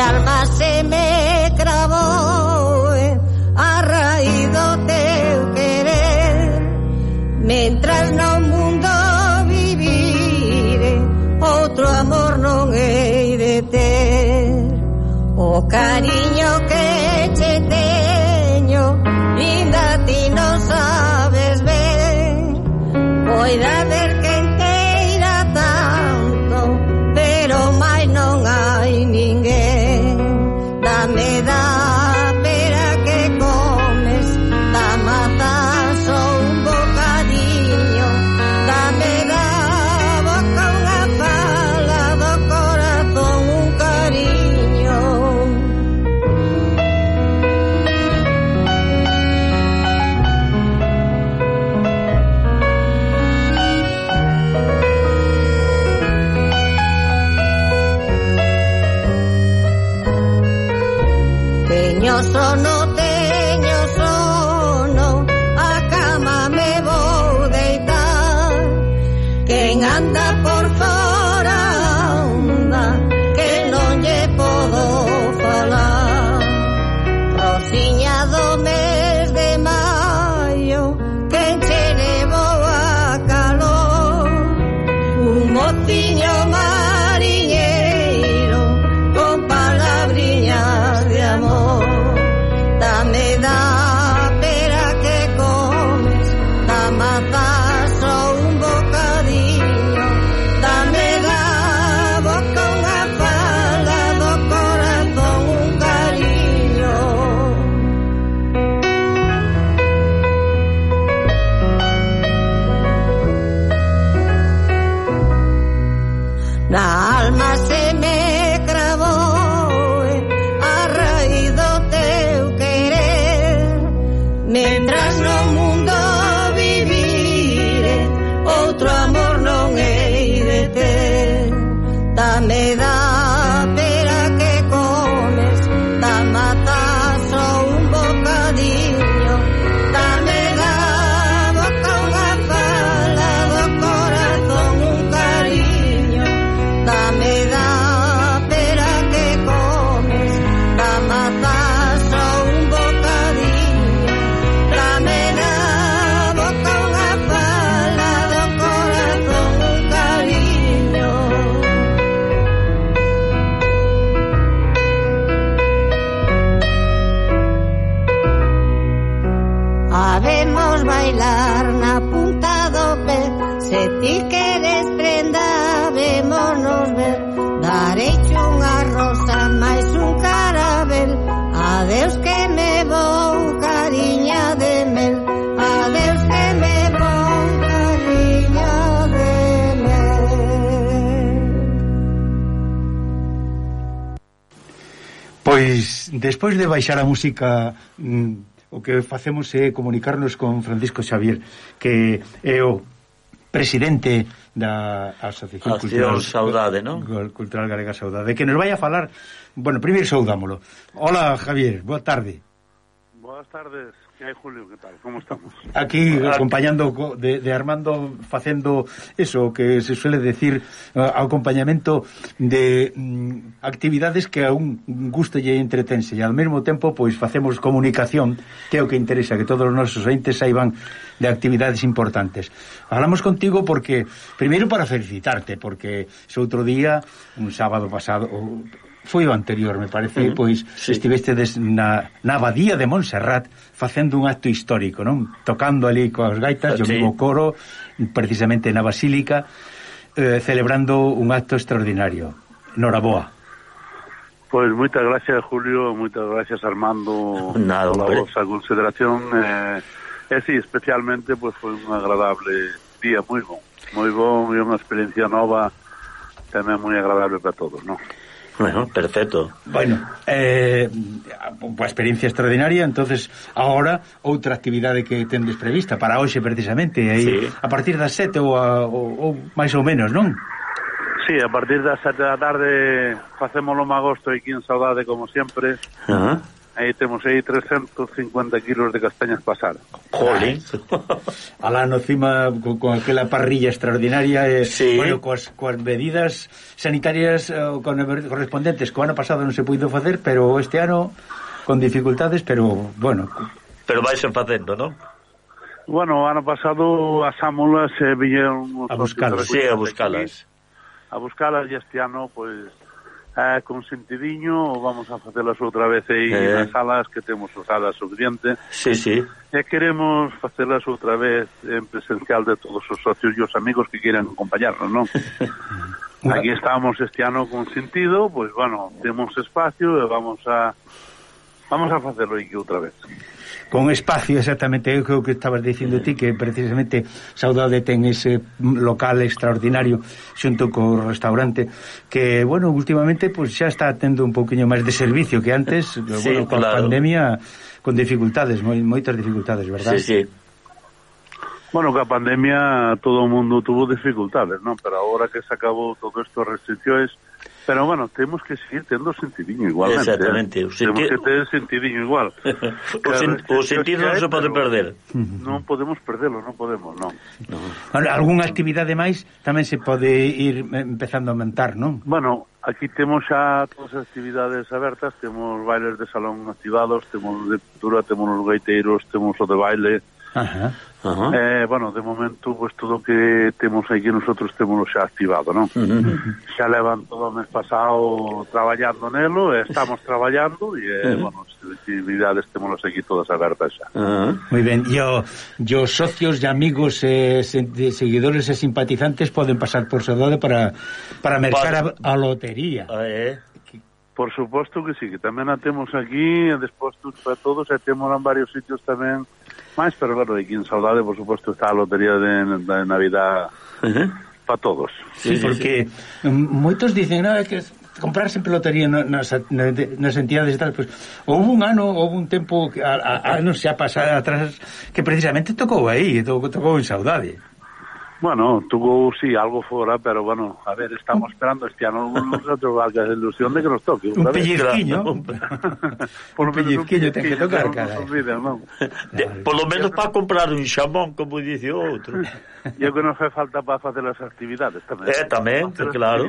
alma se me cravou a raíz do teu querer mentras no mundo vivire outro amor non hei de ter o oh, cariño que che teño inda ti non sabes ver. Poida ver Ti queres prenda, vémonos ver. Darei unha rosa, máis un carabel. Adeus que me vou, cariña de mel. Adeus que me vou, cariña de mel. Pois, despois de baixar a música mm, o que facemos é comunicarnos con Francisco Xavier que é o presidente da Asociación Cultural Saudade, non? Cultural Galega Saudade, que nos vai a falar... Bueno, primeiro saudámolo. Hola, Javier, boa tarde. Boas tardes. Que hai, Julio, que tal? Como estamos? Aquí, Hola. acompañando de, de Armando, facendo eso que se suele decir eh, uh, acompañamento de mm, actividades que aún guste e entretense e ao mesmo tempo, pois, facemos comunicación que é o que interesa, que todos os nosos entes saiban de actividades importantes. Hablamos contigo porque, primeiro para felicitarte, porque ese outro día, un sábado pasado, o, foi o anterior, me parece, uh -huh. pois sí. estivestedes na, na abadía de Montserrat facendo un acto histórico, non? Tocando ali coas gaitas, sí. yo vivo coro, precisamente na Basílica, eh, celebrando un acto extraordinario. Noraboa. Pois moitas gracias, Julio, moitas gracias, Armando, Nada, pola pero... vosa consideración. Eh, e eh, sí, especialmente, pois foi un agradable día, moi bon. Moi bon e unha experiencia nova tamén moi agradable para todos, non? Bueno, perfecto. Bueno, eh, a experiencia extraordinaria, entonces agora outra actividade que tendes prevista para hoxe precisamente, aí sí. a partir das 7 ou, a, ou, ou máis ou menos, non? Sí, a partir das 7 da tarde facemos o magosto e quín saudade como sempre. Ajá. Uh -huh aí temos aí 350 kilos de castañas pasadas. Jolín. Alá no cima con, con aquela parrilla extraordinaria e sí. bueno, coas, coas medidas sanitarias eh, con, correspondentes que o ano pasado non se puido facer, pero este ano con dificultades, pero bueno, pero vais facendo, non? Bueno, ano pasado as ámulas eh, viñeron a buscalas, sí, a buscalas. A buscalas e este ano pois pues, eh, con sentidiño vamos a facelas outra vez aí eh. nas salas que temos usadas suficiente sí, sí. e queremos facelas outra vez en presencial de todos os socios e os amigos que queiran acompañarnos non? aquí estamos este ano con sentido pois pues, bueno, temos espacio e vamos a vamos a facelo aquí outra vez con espacio exactamente eu creo que estabas dicindo ti que precisamente Saudade ten ese local extraordinario xunto co restaurante que bueno, últimamente pues, xa está tendo un pouquiño máis de servicio que antes, sí, bueno, con claro. pandemia con dificultades, moi, moitas dificultades, verdad? Sí, sí. Bueno, que a pandemia todo o mundo tuvo dificultades, non? Pero agora que se acabou todo isto restriccións, Pero bueno, temos que seguir tendo sentidiño igualmente. ¿eh? Exactamente. Eh? O senti... Temos que ter sentidiño igual. o, sen o sentido non se pode perder. Non podemos perdelo, non podemos, non. No. Bueno, algún actividade máis tamén se pode ir eh, empezando a aumentar, non? Bueno, aquí temos xa todas as actividades abertas, temos bailes de salón activados, temos de pintura, temos os gaiteiros, temos o de baile, Ajá. Ajá. Eh, bueno, de momento, pues todo que temos aquí nosotros temos xa activado, non? Uh -huh. Xa levan todo o mes pasado traballando nelo, estamos traballando e, eh, uh -huh. bueno, as actividades temos aquí todas abertas xa. Uh -huh. Muy ben, e os socios e amigos e eh, seguidores e simpatizantes poden pasar por Saudade para, para mercar vale. a, a lotería. Eh, Por suposto que sí, que tamén a temos aquí, despois para todos, e temos en varios sitios tamén máis, pero claro, aquí en Saudade, por suposto, está a lotería de, de Navidad uh -huh. para todos. Sí, sí porque sí, moitos dicen, no, é que comprar sempre lotería nas, nas entidades e tal, pues, houve un ano, houve un tempo, que a, a, non se ha pasado atrás, que precisamente tocou aí, tocou, tocou en Saudade. Bueno, tuvo sí algo fuera, pero bueno, a ver, estamos esperando este año nosotros la ilusión de que nos toque. Un pellizquiño. por lo un pellizquiño ten que tocar, no cara. No de, por lo menos para comprar un xamón, como dice outro. E o que nos fai falta para facer as actividades tamén. Eh, tamén, claro.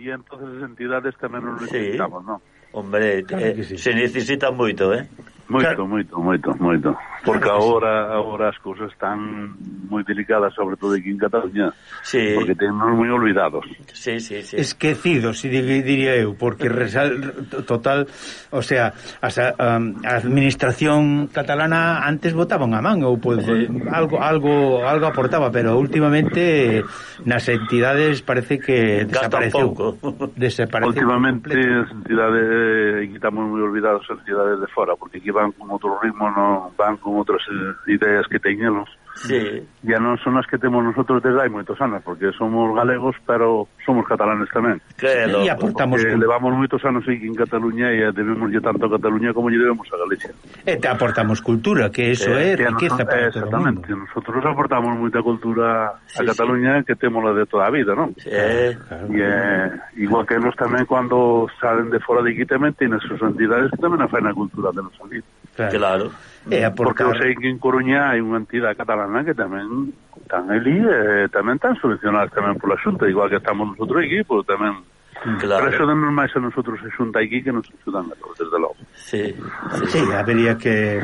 E entonces as entidades tamén nos necesitamos, sí. non? Hombre, claro eh, sí. se necesita moito, eh? Moito, claro. moito, moito, moito. Porque agora agora as cousas están moi delicadas, sobre todo aquí en Cataluña, sí. porque temos moi olvidados. Sí, sí, sí. Esquecidos, si diría eu, porque resal, total, o sea, as, um, a administración catalana antes votaban a man ou pois, pues, algo algo algo aportaba, pero últimamente nas entidades parece que desapareceu. Desapareceu. Últimamente as entidades eh, aquí estamos moi olvidados as entidades de fora, porque aquí van con outro ritmo, non van con outras eh, ideas que teñen. Sí. Ya non son as que temos nosotros desde hai moitos anos, porque somos galegos, pero somos catalanes tamén. Claro. E aportamos porque con... levamos moitos anos aquí en Cataluña e debemos lle tanto a Cataluña como lle debemos a Galicia. E te aportamos cultura, que eso eh, é que riqueza nos, para exactamente, todo o mundo. Nosotros aportamos moita cultura sí, a Cataluña sí. que temola de toda a vida, non? Sí, eh, claro. E, eh, igual que nos tamén cando salen de fora de aquí tamén tienen sus entidades que tamén afean a cultura de nosa vida. Claro. claro. E aportar... Porque eu sei que en Coruña hai unha entidade catalana que tamén tan ali, eh, tamén tan solucionadas tamén pola xunta, igual que estamos nosotros aquí, pois pues, tamén Claro. Pero eso de normal a nosotros se xunta aquí que nos xudan desde logo. Sí, sí, sí, habería que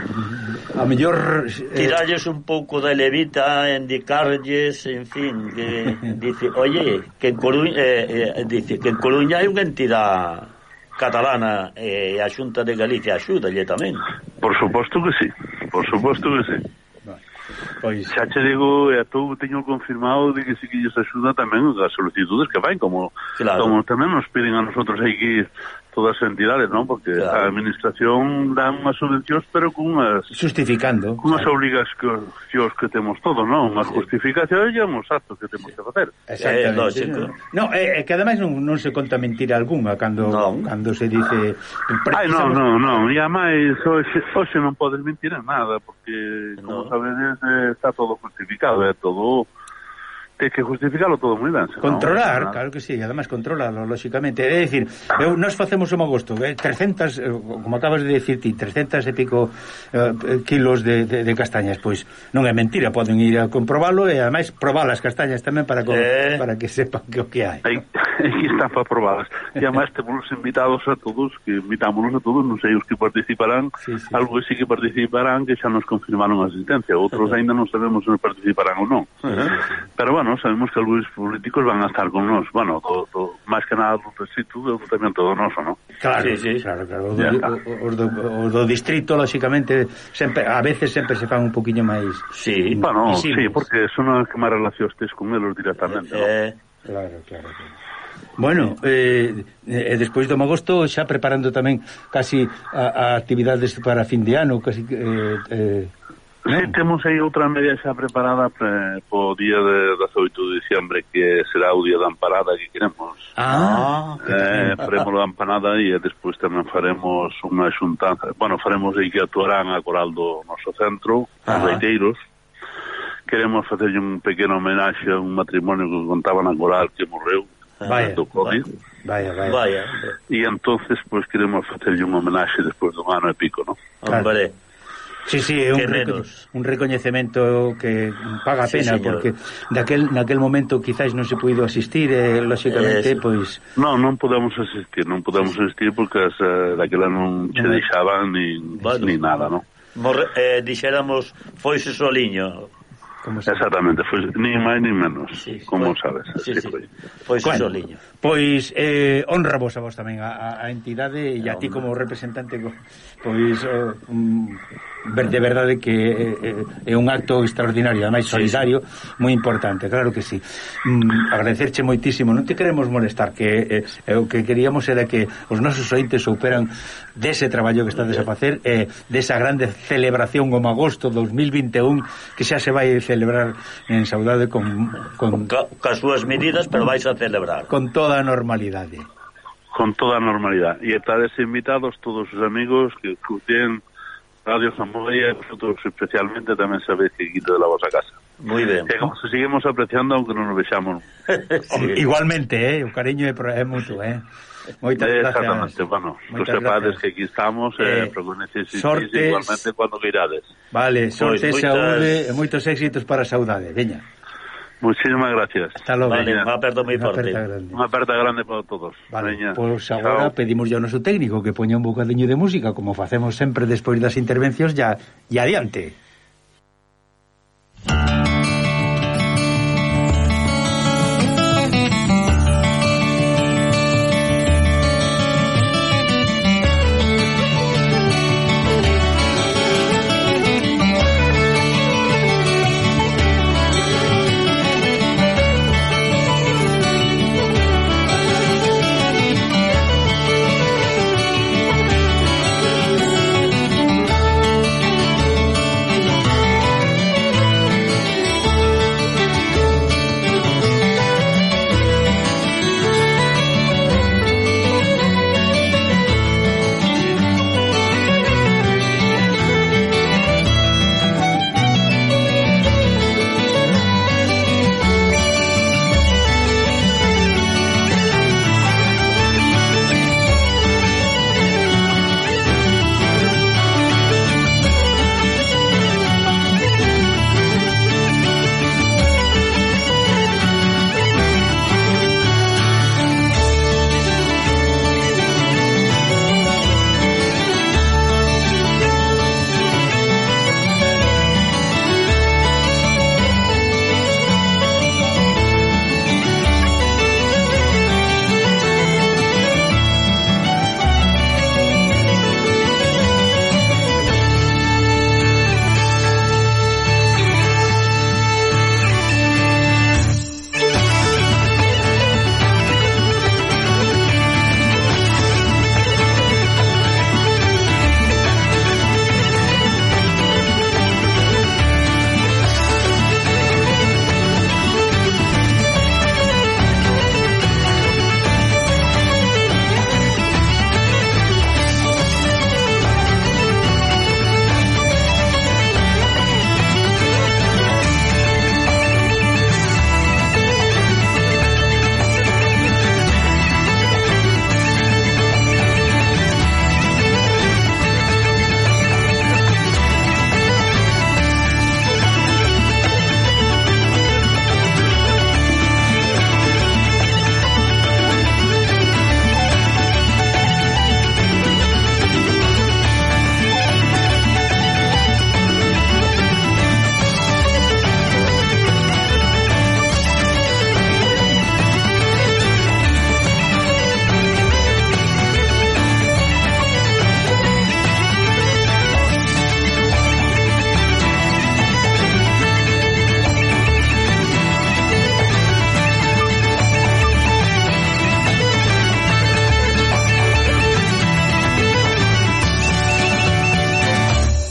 a mellor eh... tiralles un pouco de levita, indicarlles, en fin, que dice, "Oye, que en Coruña eh, eh, dice que en Coruña hai unha entidade catalana e a Xunta de Galicia axúdalle tamén. Por suposto que sí, por suposto que sí. Pois... Xa che digo, e a tou teño confirmado de que si que lles axuda tamén as solicitudes que vai, como, claro. como tamén nos piden a nosotros aí que todas as entidades, non? Porque claro. a administración dá unhas subvencións, pero cunhas... Justificando. Cunhas claro. obligacións que temos todos, non? Unhas sí. justificacións e unhos actos que temos sí. que facer. Eh, eh, Exactamente. Non, sí, no. é, é que ademais non, non se conta mentira alguna cando, no. cando se dice... Ai, non, non, non. E ademais, hoxe, hoxe non podes mentir en nada, porque, como no. sabedes, está todo justificado, é todo tes que justificalo todo moi ben. Controlar, ¿no? claro que sí, además controlalo, lóxicamente. É dicir, eu, nos facemos o agosto, eh, 300, eh, como acabas de dicir ti, 300 e pico eh, kilos de, de, de castañas, pois non é mentira, poden ir a comprobalo e ademais probar as castañas tamén para con, eh... para que sepan que o que hai. Aí están para probalas. E además temos invitados a todos, que invitámonos a todos, non sei os que participarán, sí, sí. algo sí que participarán, que xa nos confirmaron a asistencia, outros aínda non sabemos se participarán ou non. Uh -huh. Pero bueno, non? Sabemos que algúns políticos van a estar con nós, bueno, do, do, máis que nada do distrito do tamén todo noso, non? Claro, sí, sí, claro, claro. Os do, os do, os do distrito, lóxicamente, sempre, a veces sempre se fan un poquinho máis... Sí, bueno, sí, porque son as que máis relacións tes con eles directamente, eh, non? Claro, claro, claro. Bueno, eh, e despois do agosto xa preparando tamén casi a, a actividades para fin de ano, casi eh, eh, Sí, temos aí outra media xa preparada pre, po día de 18 de diciembre que será o día da amparada que queremos. Ah, ah eh, faremos a empanada e despois tamén faremos unha xuntanza. Bueno, faremos aí que actuarán a coral do noso centro, ah. os leiteiros. Queremos facerlle un pequeno homenaxe a un matrimonio que contaba na coral que morreu ah, vaya, do COVID. Vaya, vaya. vaya. E entonces pois pues, queremos facerlle un homenaxe despois dun ano e pico, non? Claro. Hombre. Sí, sí, é un, reco un recoñecemento que paga a pena, sí, porque daquel, naquel momento quizás non se puido asistir, e, lóxicamente, eh, pois... Non, non podemos asistir, non podemos asistir porque as, eh, daquela non che deixaban ni, bueno, ni nada, non? Mor, eh, dixéramos, foise soliño, Como Exactamente, foi ni máis ni menos, sí, como foi, sabes. Sí, sí. Foi. Pois bueno, soliño. Pois eh, honra vos a vos tamén a, a entidade e a ti como representante pois eh, un, de verdade que eh, eh, é un acto extraordinario, ademais solidario, sí, sí. moi importante, claro que sí. Mm, agradecerche moitísimo, non te queremos molestar, que eh, eh o que queríamos era que os nosos ointes superan dese traballo que estades a facer, eh, desa grande celebración como agosto 2021 que xa se vai celebrar celebrar en Saudade con... con... Ca, ca súas medidas, pero vais a celebrar. Con toda a normalidade. Con toda a normalidade. E estades invitados todos os amigos que escuten Radio Zamboya e vosotros especialmente tamén sabéis que quito de la vosa casa. Moi ben. Que como seguimos apreciando aunque non nos vexamos. sí. Igualmente, eh, o cariño é, é mutuo, eh. Moitas eh, gracias. Exactamente, bueno, os sepades que aquí estamos, eh, eh procureces sortes... igualmente cuando que irades. Vale, sorte, pois, saúde e moitos éxitos para a saudade. Veña. Muchísimas gracias. Hasta luego. Vale, Veña. un aperto moi forte. Unha aperta grande para todos. Vale, Veña. pois pues agora Chao. pedimos ao noso técnico que poña un bocadiño de música, como facemos sempre despois das intervencións, ya, ya adiante.